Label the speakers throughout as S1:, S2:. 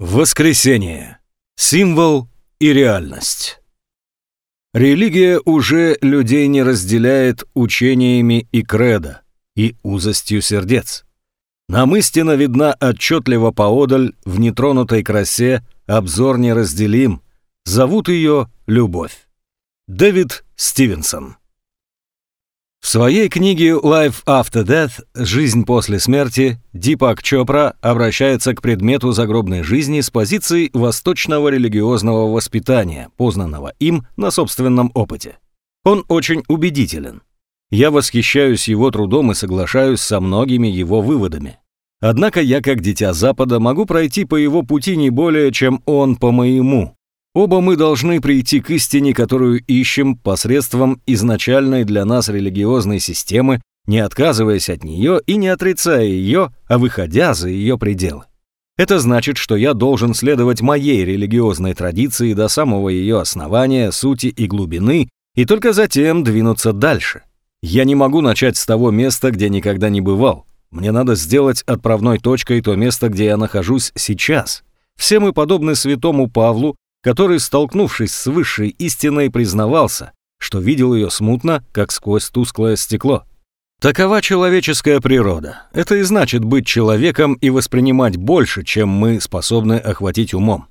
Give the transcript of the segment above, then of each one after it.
S1: Воскресение. Символ и реальность. Религия уже людей не разделяет учениями и кредо, и узостью сердец. Нам истина видна отчетливо поодаль, в нетронутой красе, обзор неразделим. Зовут ее Любовь. Дэвид Стивенсон. В своей книге «Life After Death. Жизнь после смерти» Дипак Чопра обращается к предмету загробной жизни с позиции восточного религиозного воспитания, познанного им на собственном опыте. Он очень убедителен. Я восхищаюсь его трудом и соглашаюсь со многими его выводами. Однако я, как дитя Запада, могу пройти по его пути не более, чем он по моему, Оба мы должны прийти к истине, которую ищем посредством изначальной для нас религиозной системы, не отказываясь от нее и не отрицая ее, а выходя за ее пределы. Это значит, что я должен следовать моей религиозной традиции до самого ее основания, сути и глубины, и только затем двинуться дальше. Я не могу начать с того места, где никогда не бывал. Мне надо сделать отправной точкой то место, где я нахожусь сейчас. Все мы подобны святому Павлу, который, столкнувшись с высшей истиной, признавался, что видел ее смутно, как сквозь тусклое стекло. Такова человеческая природа. Это и значит быть человеком и воспринимать больше, чем мы способны охватить умом.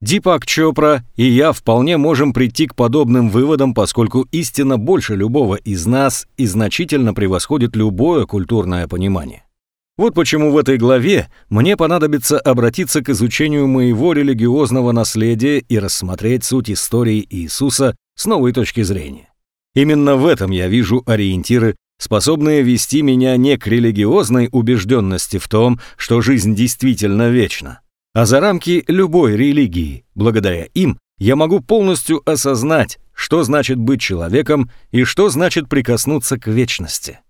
S1: Дипак Чопра и я вполне можем прийти к подобным выводам, поскольку истина больше любого из нас и значительно превосходит любое культурное понимание. Вот почему в этой главе мне понадобится обратиться к изучению моего религиозного наследия и рассмотреть суть истории Иисуса с новой точки зрения. Именно в этом я вижу ориентиры, способные вести меня не к религиозной убежденности в том, что жизнь действительно вечна, а за рамки любой религии. Благодаря им я могу полностью осознать, что значит быть человеком и что значит прикоснуться к вечности.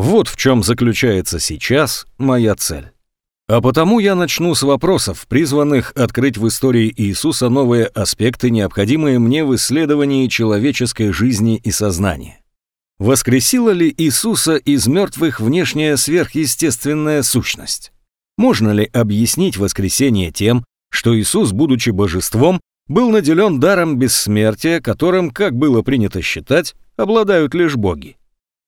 S1: Вот в чем заключается сейчас моя цель. А потому я начну с вопросов, призванных открыть в истории Иисуса новые аспекты, необходимые мне в исследовании человеческой жизни и сознания. Воскресила ли Иисуса из мертвых внешняя сверхъестественная сущность? Можно ли объяснить воскресение тем, что Иисус, будучи божеством, был наделен даром бессмертия, которым, как было принято считать, обладают лишь боги?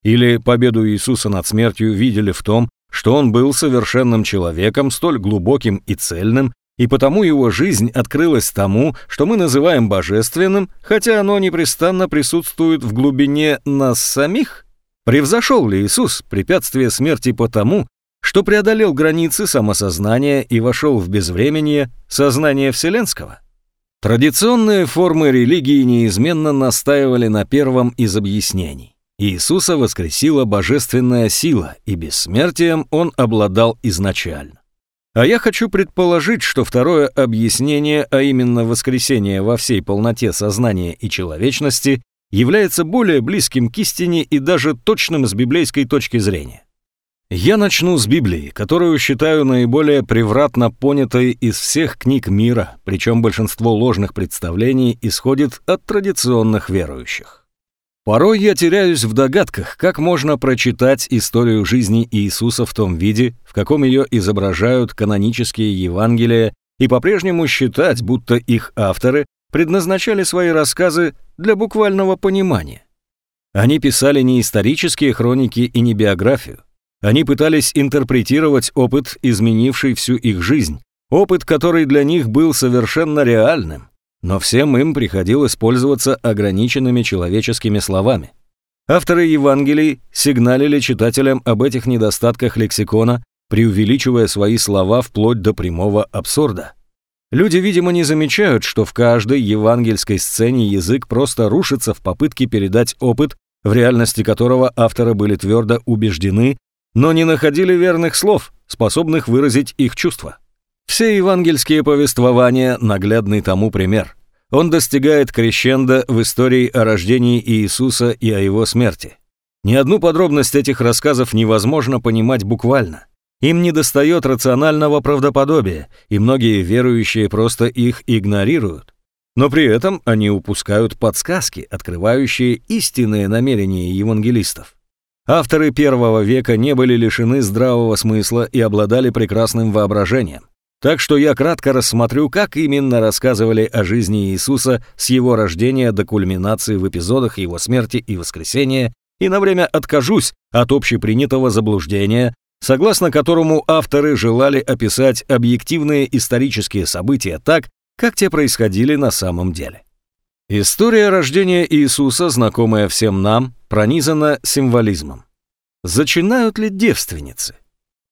S1: Или победу Иисуса над смертью видели в том, что он был совершенным человеком, столь глубоким и цельным, и потому его жизнь открылась тому, что мы называем божественным, хотя оно непрестанно присутствует в глубине нас самих? Превзошел ли Иисус препятствие смерти потому, что преодолел границы самосознания и вошел в безвременье сознания Вселенского? Традиционные формы религии неизменно настаивали на первом из объяснений. Иисуса воскресила божественная сила, и бессмертием он обладал изначально. А я хочу предположить, что второе объяснение, а именно воскресение во всей полноте сознания и человечности, является более близким к истине и даже точным с библейской точки зрения. Я начну с Библии, которую считаю наиболее превратно понятой из всех книг мира, причем большинство ложных представлений исходит от традиционных верующих. Порой я теряюсь в догадках, как можно прочитать историю жизни Иисуса в том виде, в каком ее изображают канонические Евангелия, и по-прежнему считать, будто их авторы предназначали свои рассказы для буквального понимания. Они писали не исторические хроники и не биографию. Они пытались интерпретировать опыт, изменивший всю их жизнь, опыт, который для них был совершенно реальным, но всем им приходилось пользоваться ограниченными человеческими словами. Авторы Евангелий сигналили читателям об этих недостатках лексикона, преувеличивая свои слова вплоть до прямого абсурда. Люди, видимо, не замечают, что в каждой евангельской сцене язык просто рушится в попытке передать опыт, в реальности которого авторы были твердо убеждены, но не находили верных слов, способных выразить их чувства. Все евангельские повествования – наглядный тому пример. Он достигает крещенда в истории о рождении Иисуса и о его смерти. Ни одну подробность этих рассказов невозможно понимать буквально. Им недостает рационального правдоподобия, и многие верующие просто их игнорируют. Но при этом они упускают подсказки, открывающие истинные намерения евангелистов. Авторы первого века не были лишены здравого смысла и обладали прекрасным воображением. Так что я кратко рассмотрю, как именно рассказывали о жизни Иисуса с его рождения до кульминации в эпизодах его смерти и воскресения, и на время откажусь от общепринятого заблуждения, согласно которому авторы желали описать объективные исторические события так, как те происходили на самом деле. История рождения Иисуса, знакомая всем нам, пронизана символизмом. Зачинают ли девственницы?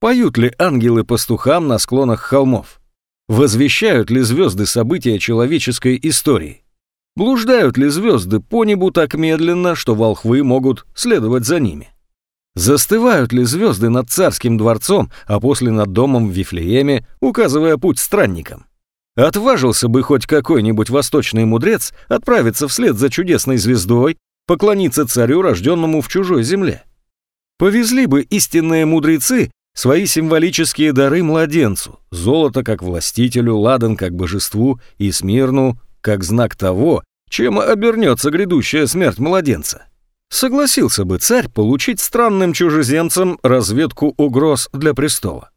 S1: Поют ли ангелы пастухам на склонах холмов? Возвещают ли звезды события человеческой истории? Блуждают ли звезды по небу так медленно, что волхвы могут следовать за ними? Застывают ли звезды над царским дворцом, а после над домом в Вифлееме, указывая путь странникам? Отважился бы хоть какой-нибудь восточный мудрец отправиться вслед за чудесной звездой, поклониться царю, рожденному в чужой земле? Повезли бы истинные мудрецы свои символические дары младенцу, золото как властителю, ладан как божеству и смирну как знак того, чем обернется грядущая смерть младенца. Согласился бы царь получить странным чужеземцам разведку угроз для престола.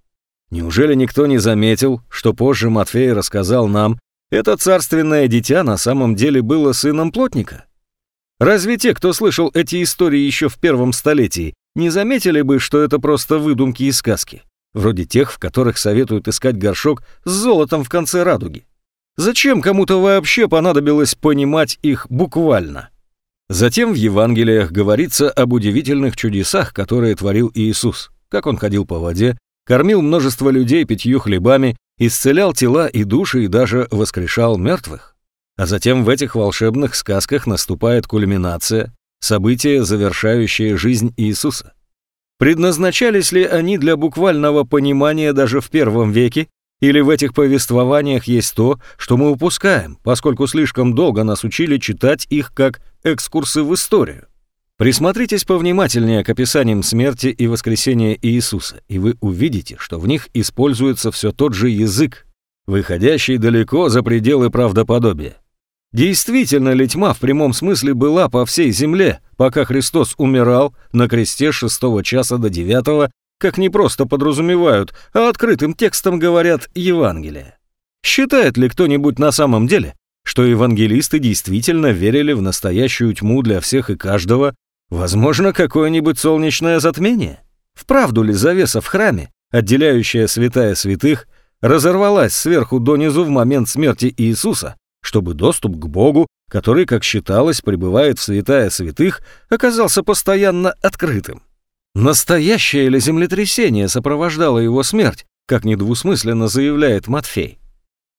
S1: Неужели никто не заметил, что позже Матфей рассказал нам, это царственное дитя на самом деле было сыном плотника? Разве те, кто слышал эти истории еще в первом столетии, не заметили бы, что это просто выдумки и сказки, вроде тех, в которых советуют искать горшок с золотом в конце радуги. Зачем кому-то вообще понадобилось понимать их буквально? Затем в Евангелиях говорится об удивительных чудесах, которые творил Иисус, как он ходил по воде, кормил множество людей пятью хлебами, исцелял тела и души и даже воскрешал мертвых. А затем в этих волшебных сказках наступает кульминация, события, завершающие жизнь Иисуса. Предназначались ли они для буквального понимания даже в первом веке, или в этих повествованиях есть то, что мы упускаем, поскольку слишком долго нас учили читать их как экскурсы в историю? Присмотритесь повнимательнее к описаниям смерти и воскресения Иисуса, и вы увидите, что в них используется все тот же язык, выходящий далеко за пределы правдоподобия. Действительно ли тьма в прямом смысле была по всей земле, пока Христос умирал на кресте шестого часа до девятого, как не просто подразумевают, а открытым текстом говорят Евангелие? Считает ли кто-нибудь на самом деле, что евангелисты действительно верили в настоящую тьму для всех и каждого, возможно, какое-нибудь солнечное затмение? Вправду ли завеса в храме, отделяющая святая святых, разорвалась сверху донизу в момент смерти Иисуса, чтобы доступ к Богу, который, как считалось, пребывает в святая святых, оказался постоянно открытым. Настоящее ли землетрясение сопровождало его смерть, как недвусмысленно заявляет Матфей?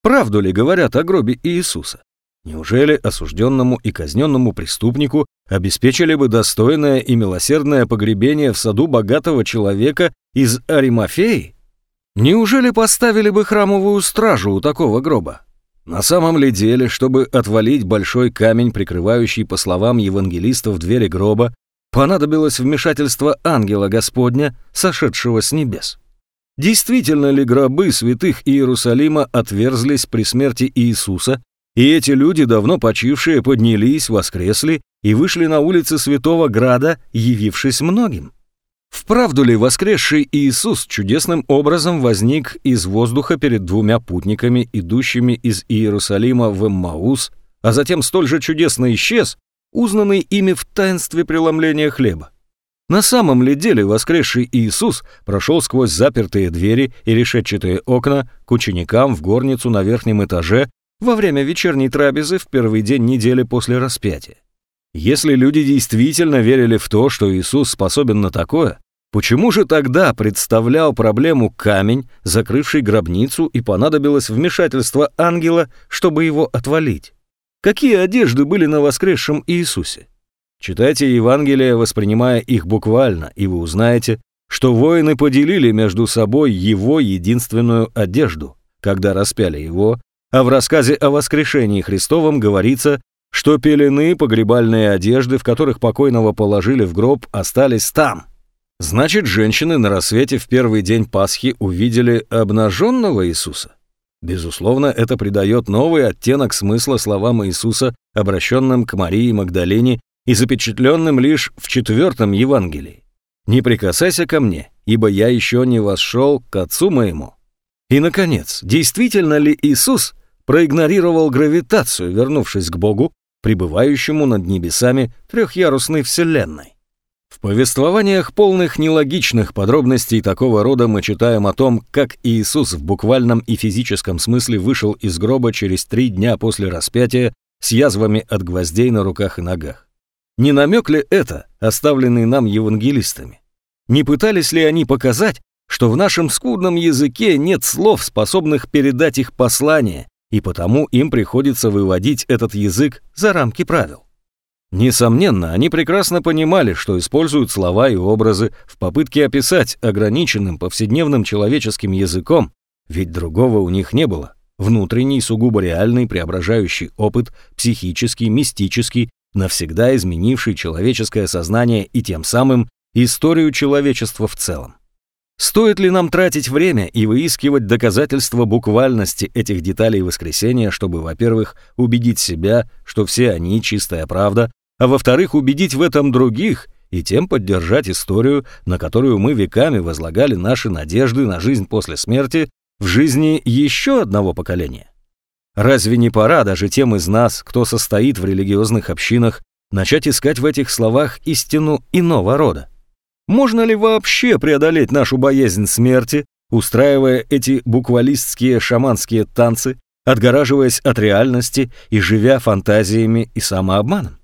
S1: Правду ли говорят о гробе Иисуса? Неужели осужденному и казненному преступнику обеспечили бы достойное и милосердное погребение в саду богатого человека из Аримафеи? Неужели поставили бы храмовую стражу у такого гроба? На самом ли деле, чтобы отвалить большой камень, прикрывающий, по словам евангелистов, двери гроба, понадобилось вмешательство ангела Господня, сошедшего с небес? Действительно ли гробы святых Иерусалима отверзлись при смерти Иисуса, и эти люди, давно почившие, поднялись, воскресли и вышли на улицы Святого Града, явившись многим? Вправду ли воскресший Иисус чудесным образом возник из воздуха перед двумя путниками, идущими из Иерусалима в Эммаус, а затем столь же чудесно исчез, узнанный ими в таинстве преломления хлеба? На самом ли деле воскресший Иисус прошел сквозь запертые двери и решетчатые окна к ученикам в горницу на верхнем этаже во время вечерней трапезы в первый день недели после распятия? Если люди действительно верили в то, что Иисус способен на такое, Почему же тогда представлял проблему камень, закрывший гробницу, и понадобилось вмешательство ангела, чтобы его отвалить? Какие одежды были на воскресшем Иисусе? Читайте Евангелие, воспринимая их буквально, и вы узнаете, что воины поделили между собой его единственную одежду, когда распяли его, а в рассказе о воскрешении Христовом говорится, что пелены, погребальные одежды, в которых покойного положили в гроб, остались там – Значит, женщины на рассвете в первый день Пасхи увидели обнаженного Иисуса? Безусловно, это придает новый оттенок смысла словам Иисуса, обращенным к Марии Магдалине и запечатленным лишь в четвертом Евангелии. «Не прикасайся ко мне, ибо я еще не вошел к Отцу моему». И, наконец, действительно ли Иисус проигнорировал гравитацию, вернувшись к Богу, пребывающему над небесами трехъярусной вселенной? В повествованиях полных нелогичных подробностей такого рода мы читаем о том, как Иисус в буквальном и физическом смысле вышел из гроба через три дня после распятия с язвами от гвоздей на руках и ногах. Не намек ли это, оставленный нам евангелистами? Не пытались ли они показать, что в нашем скудном языке нет слов, способных передать их послание, и потому им приходится выводить этот язык за рамки правил? Несомненно, они прекрасно понимали, что используют слова и образы в попытке описать ограниченным повседневным человеческим языком, ведь другого у них не было. Внутренний, сугубо реальный, преображающий опыт, психический, мистический, навсегда изменивший человеческое сознание и тем самым историю человечества в целом. Стоит ли нам тратить время и выискивать доказательства буквальности этих деталей воскресения, чтобы, во-первых, убедить себя, что все они чистая правда, а во-вторых, убедить в этом других и тем поддержать историю, на которую мы веками возлагали наши надежды на жизнь после смерти, в жизни еще одного поколения? Разве не пора даже тем из нас, кто состоит в религиозных общинах, начать искать в этих словах истину иного рода? Можно ли вообще преодолеть нашу боязнь смерти, устраивая эти буквалистские шаманские танцы, отгораживаясь от реальности и живя фантазиями и самообманом?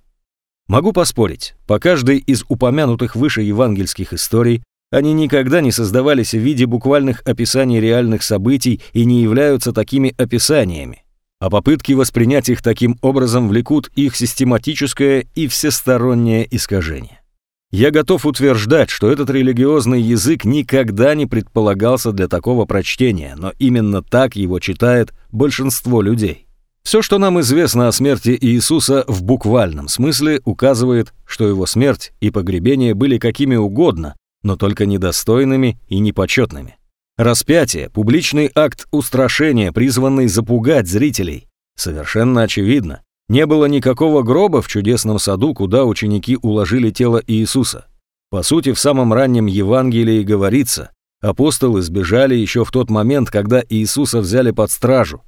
S1: Могу поспорить, по каждой из упомянутых выше евангельских историй они никогда не создавались в виде буквальных описаний реальных событий и не являются такими описаниями, а попытки воспринять их таким образом влекут их систематическое и всестороннее искажение. Я готов утверждать, что этот религиозный язык никогда не предполагался для такого прочтения, но именно так его читает большинство людей. Все, что нам известно о смерти Иисуса в буквальном смысле, указывает, что его смерть и погребение были какими угодно, но только недостойными и непочетными. Распятие – публичный акт устрашения, призванный запугать зрителей. Совершенно очевидно, не было никакого гроба в чудесном саду, куда ученики уложили тело Иисуса. По сути, в самом раннем Евангелии говорится, апостолы сбежали еще в тот момент, когда Иисуса взяли под стражу.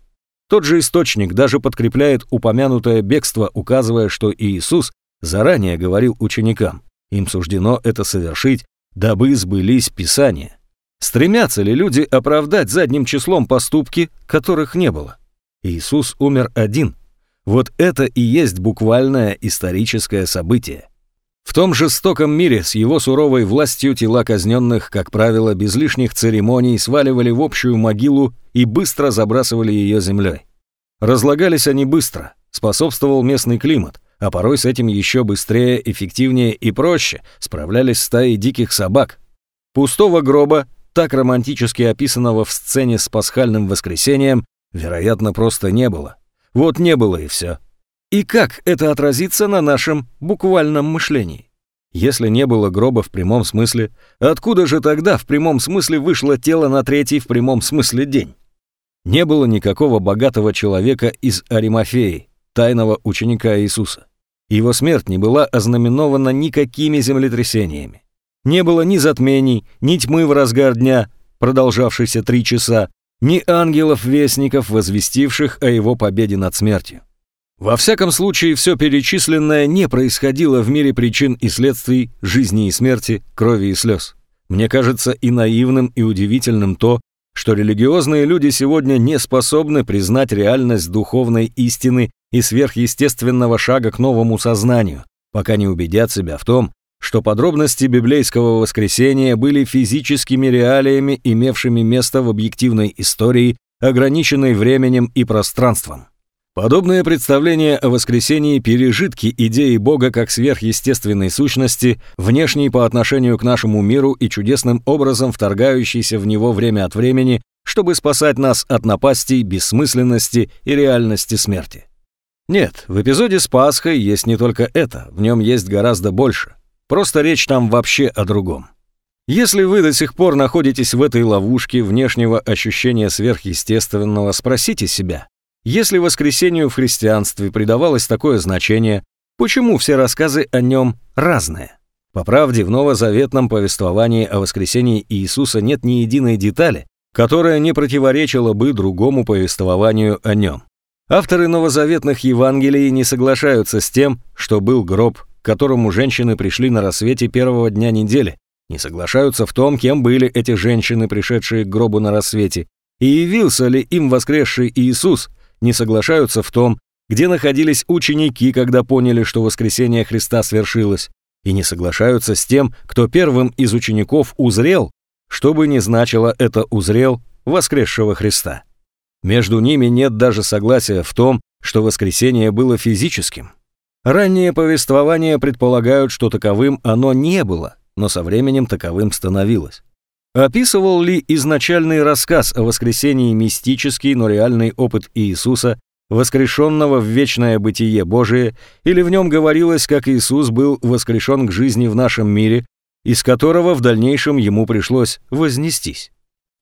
S1: Тот же источник даже подкрепляет упомянутое бегство, указывая, что Иисус заранее говорил ученикам, им суждено это совершить, дабы сбылись Писания. Стремятся ли люди оправдать задним числом поступки, которых не было? Иисус умер один – вот это и есть буквальное историческое событие. В том жестоком мире с его суровой властью тела казненных, как правило, без лишних церемоний сваливали в общую могилу и быстро забрасывали ее землей. Разлагались они быстро, способствовал местный климат, а порой с этим еще быстрее, эффективнее и проще справлялись стаи диких собак. Пустого гроба, так романтически описанного в сцене с пасхальным воскресением, вероятно, просто не было. Вот не было и все. И как это отразится на нашем буквальном мышлении? Если не было гроба в прямом смысле, откуда же тогда в прямом смысле вышло тело на третий в прямом смысле день? Не было никакого богатого человека из Аримафеи, тайного ученика Иисуса. Его смерть не была ознаменована никакими землетрясениями. Не было ни затмений, ни тьмы в разгар дня, продолжавшейся три часа, ни ангелов-вестников, возвестивших о его победе над смертью. Во всяком случае, все перечисленное не происходило в мире причин и следствий жизни и смерти, крови и слез. Мне кажется и наивным, и удивительным то, что религиозные люди сегодня не способны признать реальность духовной истины и сверхъестественного шага к новому сознанию, пока не убедят себя в том, что подробности библейского воскресения были физическими реалиями, имевшими место в объективной истории, ограниченной временем и пространством. Подобное представление о воскресении – пережитки идеи Бога как сверхъестественной сущности, внешней по отношению к нашему миру и чудесным образом вторгающейся в него время от времени, чтобы спасать нас от напастей, бессмысленности и реальности смерти. Нет, в эпизоде с Пасхой есть не только это, в нем есть гораздо больше – Просто речь там вообще о другом. Если вы до сих пор находитесь в этой ловушке внешнего ощущения сверхъестественного, спросите себя, если воскресению в христианстве придавалось такое значение, почему все рассказы о нем разные? По правде, в новозаветном повествовании о воскресении Иисуса нет ни единой детали, которое не противоречило бы другому повествованию о нем. Авторы новозаветных Евангелий не соглашаются с тем, что был гроб, к которому женщины пришли на рассвете первого дня недели, не соглашаются в том, кем были эти женщины, пришедшие к гробу на рассвете, и явился ли им воскресший Иисус, не соглашаются в том, где находились ученики, когда поняли, что воскресение Христа свершилось, и не соглашаются с тем, кто первым из учеников узрел, что бы ни значило это «узрел» воскресшего Христа. Между ними нет даже согласия в том, что воскресение было физическим. Ранние повествования предполагают, что таковым оно не было, но со временем таковым становилось. Описывал ли изначальный рассказ о воскресении мистический, но реальный опыт Иисуса, воскрешенного в вечное бытие Божие, или в нем говорилось, как Иисус был воскрешен к жизни в нашем мире, из которого в дальнейшем ему пришлось вознестись?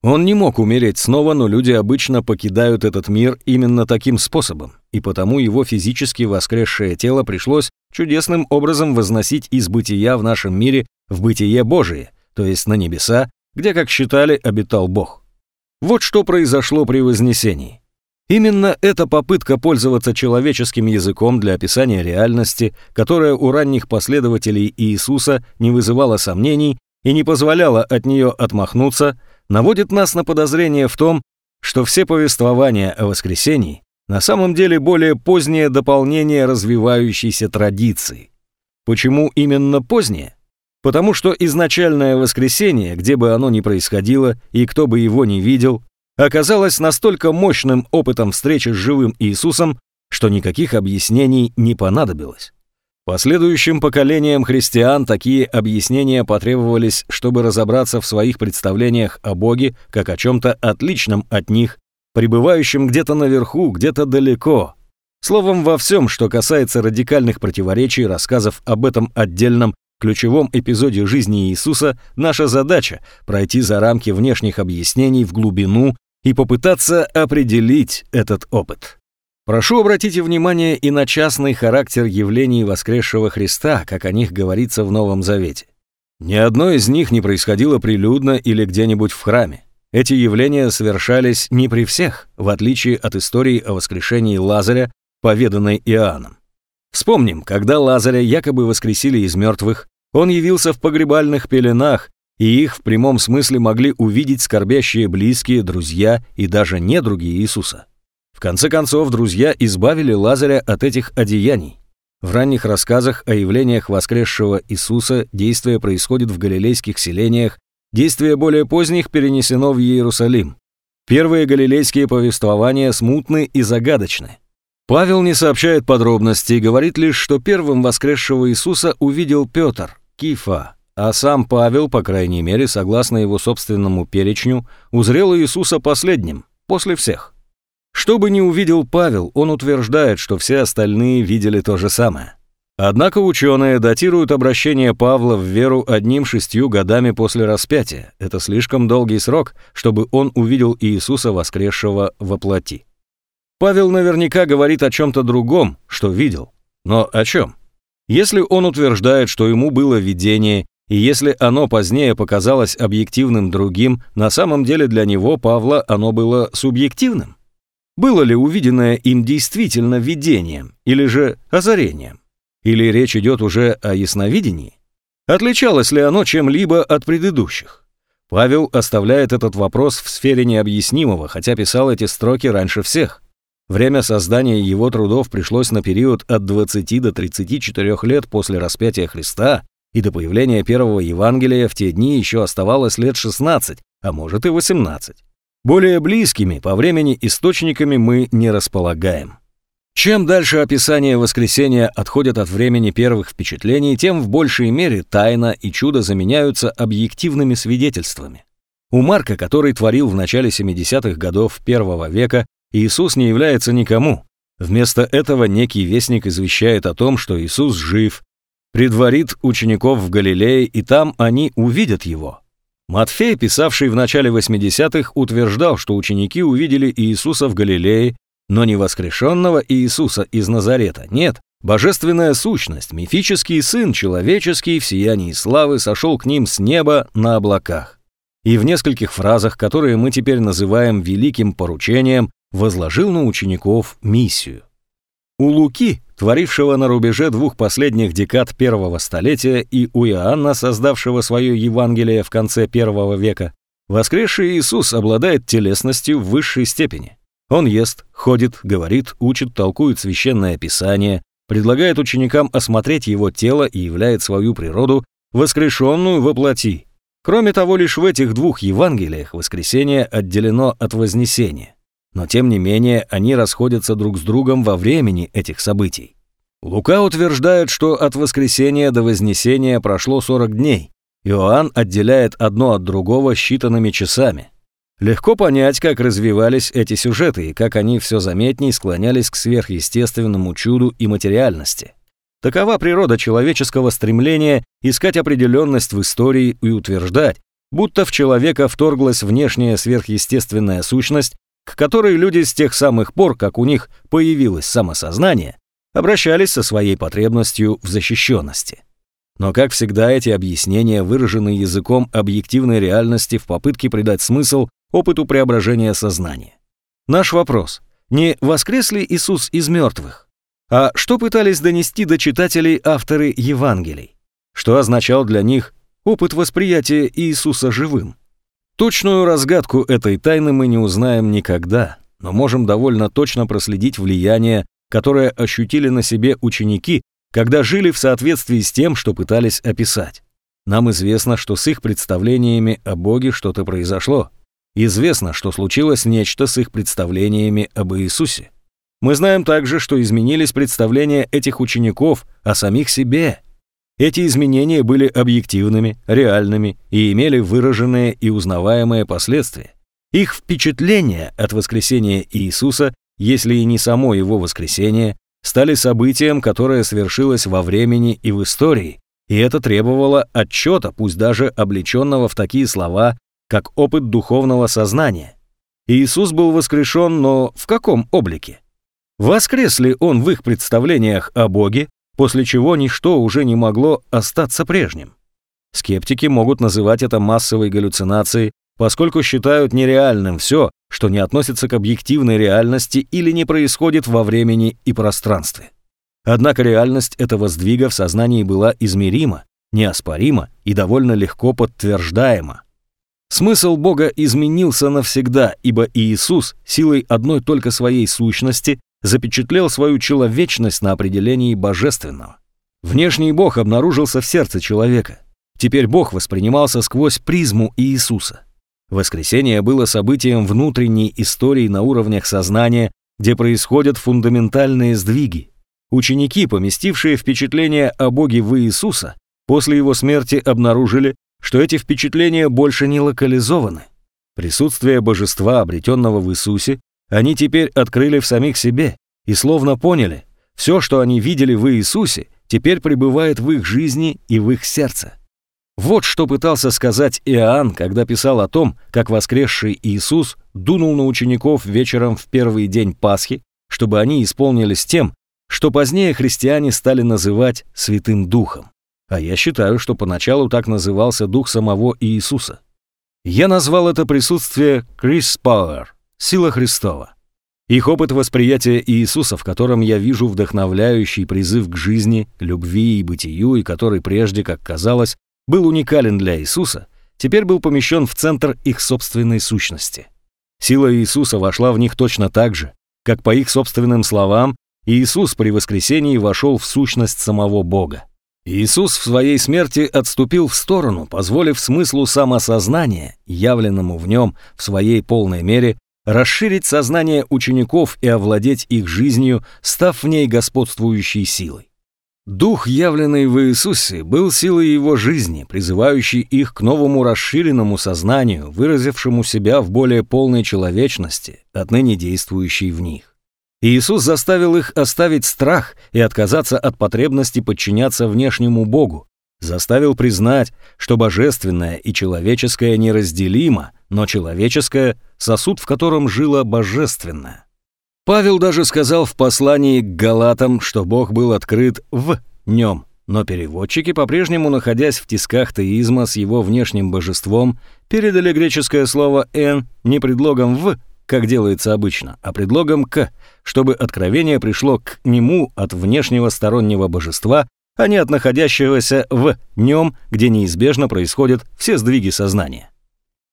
S1: Он не мог умереть снова, но люди обычно покидают этот мир именно таким способом, и потому его физически воскресшее тело пришлось чудесным образом возносить из бытия в нашем мире в бытие Божие, то есть на небеса, где, как считали, обитал Бог. Вот что произошло при Вознесении. Именно эта попытка пользоваться человеческим языком для описания реальности, которая у ранних последователей Иисуса не вызывала сомнений и не позволяла от нее отмахнуться, наводит нас на подозрение в том, что все повествования о воскресении на самом деле более позднее дополнение развивающейся традиции. Почему именно позднее? Потому что изначальное воскресение, где бы оно ни происходило и кто бы его ни видел, оказалось настолько мощным опытом встречи с живым Иисусом, что никаких объяснений не понадобилось. Последующим поколениям христиан такие объяснения потребовались, чтобы разобраться в своих представлениях о Боге как о чем-то отличном от них, пребывающем где-то наверху, где-то далеко. Словом, во всем, что касается радикальных противоречий рассказов об этом отдельном ключевом эпизоде жизни Иисуса наша задача – пройти за рамки внешних объяснений в глубину и попытаться определить этот опыт. Прошу обратите внимание и на частный характер явлений воскресшего Христа, как о них говорится в Новом Завете. Ни одно из них не происходило прилюдно или где-нибудь в храме. Эти явления совершались не при всех, в отличие от истории о воскрешении Лазаря, поведанной Иоанном. Вспомним, когда Лазаря якобы воскресили из мертвых, он явился в погребальных пеленах, и их в прямом смысле могли увидеть скорбящие близкие, друзья и даже недруги Иисуса. В конце концов, друзья избавили Лазаря от этих одеяний. В ранних рассказах о явлениях воскресшего Иисуса действие происходит в галилейских селениях, действие более поздних перенесено в Иерусалим. Первые галилейские повествования смутны и загадочны. Павел не сообщает подробностей, говорит лишь, что первым воскресшего Иисуса увидел Петр, Кифа, а сам Павел, по крайней мере, согласно его собственному перечню, узрел Иисуса последним, после всех. Что бы ни увидел Павел, он утверждает, что все остальные видели то же самое. Однако ученые датируют обращение Павла в веру одним шестью годами после распятия. Это слишком долгий срок, чтобы он увидел Иисуса воскресшего во плоти. Павел наверняка говорит о чем-то другом, что видел. Но о чем? Если он утверждает, что ему было видение, и если оно позднее показалось объективным другим, на самом деле для него, Павла, оно было субъективным. Было ли увиденное им действительно видением или же озарением? Или речь идет уже о ясновидении? Отличалось ли оно чем-либо от предыдущих? Павел оставляет этот вопрос в сфере необъяснимого, хотя писал эти строки раньше всех. Время создания его трудов пришлось на период от 20 до 34 лет после распятия Христа, и до появления первого Евангелия в те дни еще оставалось лет 16, а может и 18. Более близкими по времени источниками мы не располагаем. Чем дальше описание воскресения отходят от времени первых впечатлений, тем в большей мере тайна и чудо заменяются объективными свидетельствами. У Марка, который творил в начале 70-х годов первого века, Иисус не является никому. Вместо этого некий вестник извещает о том, что Иисус жив, предварит учеников в Галилее, и там они увидят его. Матфей, писавший в начале 80-х, утверждал, что ученики увидели Иисуса в Галилее, но не воскрешенного Иисуса из Назарета. Нет, божественная сущность, мифический сын человеческий в сиянии славы сошел к ним с неба на облаках. и в нескольких фразах, которые мы теперь называем великим поручением, возложил на учеников миссию. У Луки, творившего на рубеже двух последних декад первого столетия, и у Иоанна, создавшего свое Евангелие в конце первого века, воскресший Иисус обладает телесностью в высшей степени. Он ест, ходит, говорит, учит, толкует священное писание, предлагает ученикам осмотреть его тело и являет свою природу, воскрешенную во плоти. Кроме того, лишь в этих двух Евангелиях воскресение отделено от вознесения. Но тем не менее они расходятся друг с другом во времени этих событий. Лука утверждает, что от воскресения до вознесения прошло 40 дней. Иоанн отделяет одно от другого считанными часами. Легко понять, как развивались эти сюжеты и как они все заметнее склонялись к сверхъестественному чуду и материальности. Такова природа человеческого стремления искать определенность в истории и утверждать, будто в человека вторглась внешняя сверхъестественная сущность, к которой люди с тех самых пор, как у них появилось самосознание, обращались со своей потребностью в защищенности. Но, как всегда, эти объяснения выражены языком объективной реальности в попытке придать смысл опыту преображения сознания. Наш вопрос – не воскрес ли Иисус из мертвых? А что пытались донести до читателей авторы Евангелий? Что означал для них опыт восприятия Иисуса живым? Точную разгадку этой тайны мы не узнаем никогда, но можем довольно точно проследить влияние, которое ощутили на себе ученики, когда жили в соответствии с тем, что пытались описать. Нам известно, что с их представлениями о Боге что-то произошло. Известно, что случилось нечто с их представлениями об Иисусе. Мы знаем также, что изменились представления этих учеников о самих себе. Эти изменения были объективными, реальными и имели выраженные и узнаваемые последствия. Их впечатления от воскресения Иисуса, если и не само его воскресение, стали событием, которое свершилось во времени и в истории, и это требовало отчета, пусть даже облеченного в такие слова, как опыт духовного сознания. Иисус был воскрешен, но в каком облике? Воскрес ли он в их представлениях о Боге, после чего ничто уже не могло остаться прежним? Скептики могут называть это массовой галлюцинацией, поскольку считают нереальным все, что не относится к объективной реальности или не происходит во времени и пространстве. Однако реальность этого сдвига в сознании была измерима, неоспорима и довольно легко подтверждаема. Смысл Бога изменился навсегда, ибо Иисус силой одной только своей сущности запечатлел свою человечность на определении божественного. Внешний Бог обнаружился в сердце человека. Теперь Бог воспринимался сквозь призму Иисуса. Воскресение было событием внутренней истории на уровнях сознания, где происходят фундаментальные сдвиги. Ученики, поместившие впечатление о Боге в Иисуса, после его смерти обнаружили, что эти впечатления больше не локализованы. Присутствие божества, обретенного в Иисусе, они теперь открыли в самих себе и словно поняли, все, что они видели в Иисусе, теперь пребывает в их жизни и в их сердце. Вот что пытался сказать Иоанн, когда писал о том, как воскресший Иисус дунул на учеников вечером в первый день Пасхи, чтобы они исполнились тем, что позднее христиане стали называть Святым Духом. А я считаю, что поначалу так назывался дух самого Иисуса. Я назвал это присутствие Крис Пауэр, сила Христова. Их опыт восприятия Иисуса, в котором я вижу вдохновляющий призыв к жизни, любви и бытию, и который прежде, как казалось, был уникален для Иисуса, теперь был помещен в центр их собственной сущности. Сила Иисуса вошла в них точно так же, как по их собственным словам, Иисус при воскресении вошел в сущность самого Бога. Иисус в своей смерти отступил в сторону, позволив смыслу самосознания, явленному в нем в своей полной мере, расширить сознание учеников и овладеть их жизнью, став в ней господствующей силой. Дух, явленный в Иисусе, был силой его жизни, призывающей их к новому расширенному сознанию, выразившему себя в более полной человечности, отныне действующей в них. Иисус заставил их оставить страх и отказаться от потребности подчиняться внешнему Богу, заставил признать, что божественное и человеческое неразделимо, но человеческое — сосуд, в котором жило божественное. Павел даже сказал в послании к Галатам, что Бог был открыт в нем, Но переводчики, по-прежнему находясь в тисках теизма с его внешним божеством, передали греческое слово «эн» не предлогом «в», как делается обычно, а предлогом «к», чтобы откровение пришло к нему от внешнего стороннего божества, а не от находящегося в нем, где неизбежно происходят все сдвиги сознания.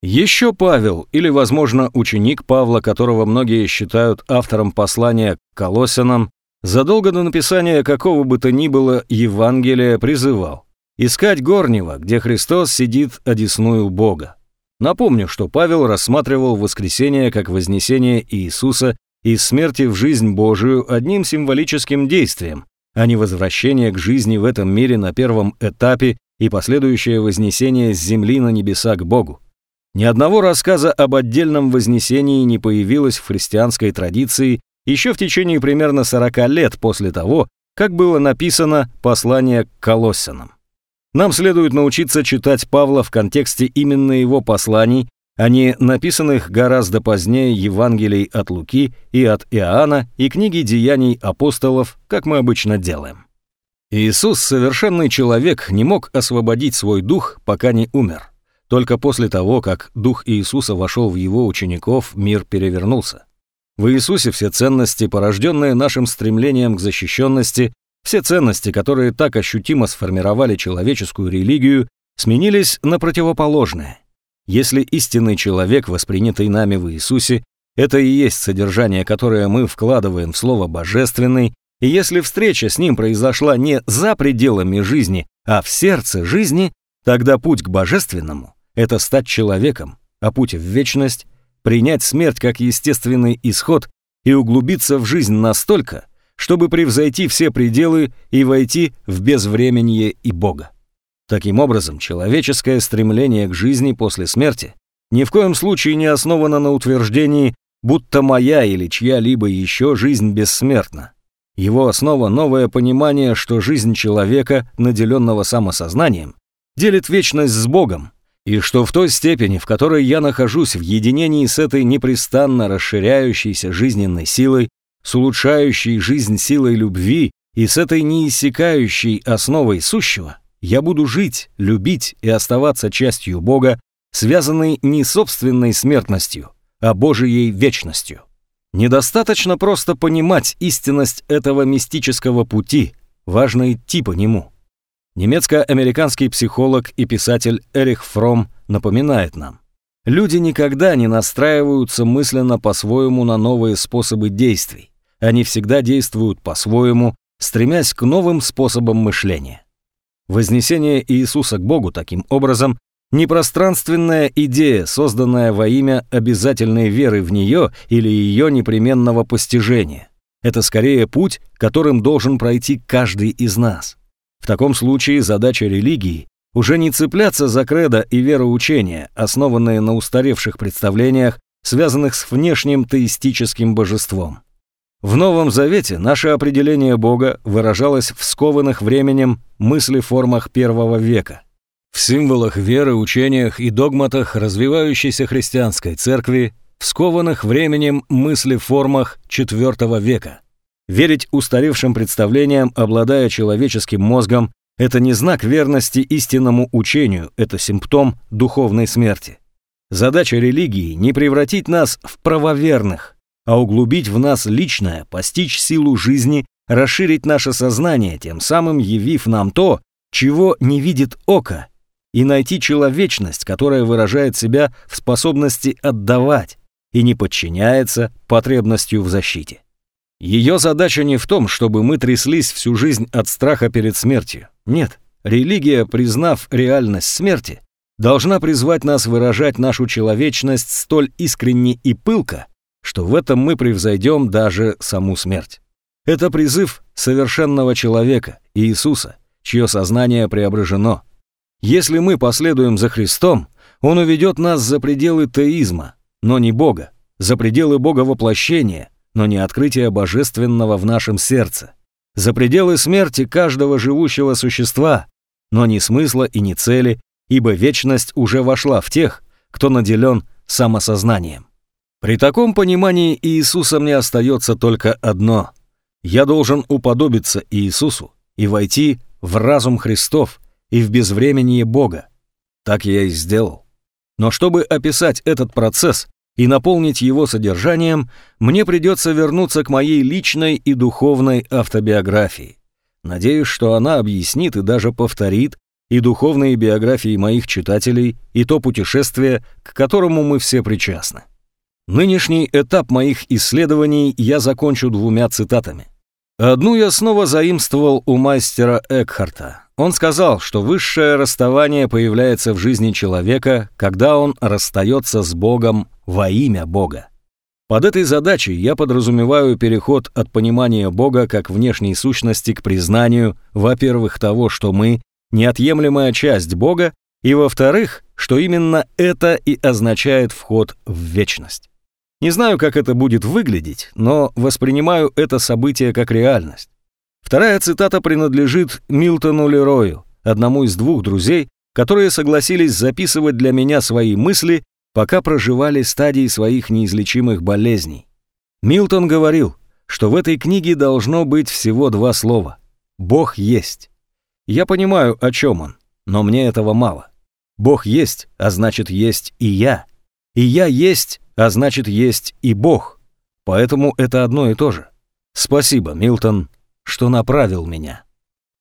S1: Еще Павел, или, возможно, ученик Павла, которого многие считают автором послания к Колоссянам, задолго до написания какого бы то ни было Евангелия призывал искать горнего, где Христос сидит одесную Бога. Напомню, что Павел рассматривал воскресение как вознесение Иисуса из смерти в жизнь Божию одним символическим действием, а не возвращение к жизни в этом мире на первом этапе и последующее вознесение с земли на небеса к Богу. Ни одного рассказа об отдельном вознесении не появилось в христианской традиции еще в течение примерно 40 лет после того, как было написано послание к Колоссянам. Нам следует научиться читать Павла в контексте именно его посланий, не написанных гораздо позднее Евангелий от Луки и от Иоанна и книги деяний апостолов, как мы обычно делаем. Иисус, совершенный человек, не мог освободить свой дух, пока не умер. Только после того, как дух Иисуса вошел в его учеников, мир перевернулся. В Иисусе все ценности, порожденные нашим стремлением к защищенности, все ценности, которые так ощутимо сформировали человеческую религию, сменились на противоположные. Если истинный человек, воспринятый нами в Иисусе, это и есть содержание, которое мы вкладываем в слово «божественный», и если встреча с ним произошла не за пределами жизни, а в сердце жизни, тогда путь к божественному — это стать человеком, а путь в вечность принять смерть как естественный исход и углубиться в жизнь настолько, чтобы превзойти все пределы и войти в безвременье и Бога. Таким образом, человеческое стремление к жизни после смерти ни в коем случае не основано на утверждении, будто моя или чья-либо еще жизнь бессмертна. Его основа – новое понимание, что жизнь человека, наделенного самосознанием, делит вечность с Богом, и что в той степени, в которой я нахожусь в единении с этой непрестанно расширяющейся жизненной силой, с улучшающей жизнь силой любви и с этой неиссякающей основой сущего, я буду жить, любить и оставаться частью Бога, связанной не собственной смертностью, а Божией вечностью. Недостаточно просто понимать истинность этого мистического пути, важно идти по нему – Немецко-американский психолог и писатель Эрих Фром напоминает нам. Люди никогда не настраиваются мысленно по-своему на новые способы действий. Они всегда действуют по-своему, стремясь к новым способам мышления. Вознесение Иисуса к Богу таким образом не пространственная идея, созданная во имя обязательной веры в нее или ее непременного постижения. Это скорее путь, которым должен пройти каждый из нас. В таком случае задача религии уже не цепляться за кредо и вероучения, основанные на устаревших представлениях, связанных с внешним теистическим божеством. В Новом Завете наше определение Бога выражалось в скованных временем мыслеформах первого века. В символах веры, учениях и догматах развивающейся христианской церкви, в скованных временем мыслеформах IV века – Верить устаревшим представлениям, обладая человеческим мозгом, это не знак верности истинному учению, это симптом духовной смерти. Задача религии не превратить нас в правоверных, а углубить в нас личное, постичь силу жизни, расширить наше сознание, тем самым явив нам то, чего не видит око, и найти человечность, которая выражает себя в способности отдавать и не подчиняется потребностью в защите. Ее задача не в том, чтобы мы тряслись всю жизнь от страха перед смертью. Нет, религия, признав реальность смерти, должна призвать нас выражать нашу человечность столь искренне и пылко, что в этом мы превзойдем даже саму смерть. Это призыв совершенного человека, Иисуса, чье сознание преображено. Если мы последуем за Христом, Он уведет нас за пределы теизма, но не Бога, за пределы Бога воплощения – но не открытие божественного в нашем сердце. За пределы смерти каждого живущего существа, но не смысла и не цели, ибо вечность уже вошла в тех, кто наделен самосознанием. При таком понимании Иисуса мне остается только одно. Я должен уподобиться Иисусу и войти в разум Христов и в безвременье Бога. Так я и сделал. Но чтобы описать этот процесс и наполнить его содержанием, мне придется вернуться к моей личной и духовной автобиографии. Надеюсь, что она объяснит и даже повторит и духовные биографии моих читателей, и то путешествие, к которому мы все причастны. Нынешний этап моих исследований я закончу двумя цитатами. Одну я снова заимствовал у мастера Экхарта. Он сказал, что высшее расставание появляется в жизни человека, когда он расстается с Богом во имя Бога. Под этой задачей я подразумеваю переход от понимания Бога как внешней сущности к признанию, во-первых, того, что мы – неотъемлемая часть Бога, и, во-вторых, что именно это и означает вход в вечность. Не знаю, как это будет выглядеть, но воспринимаю это событие как реальность. Вторая цитата принадлежит Милтону Лерою, одному из двух друзей, которые согласились записывать для меня свои мысли пока проживали стадии своих неизлечимых болезней. Милтон говорил, что в этой книге должно быть всего два слова «Бог есть». Я понимаю, о чем он, но мне этого мало. Бог есть, а значит есть и я. И я есть, а значит есть и Бог. Поэтому это одно и то же. Спасибо, Милтон, что направил меня.